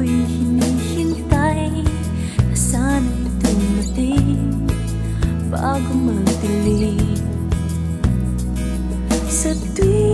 ako'y hinihintay Na sana'y dumating bago magdilim. Sa tuwing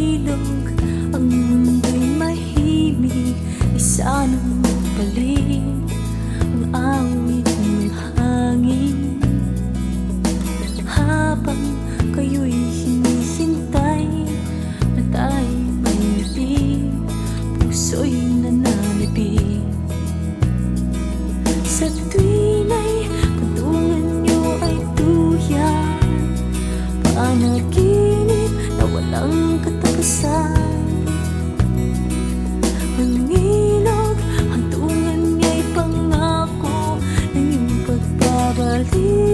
ilog, ang mundo'y mahimig Isa nang balik ang awit ng hangin. Habang kayo'y hinihintay na tayo'y maibig Puso'y nananabig Sa tuwin You.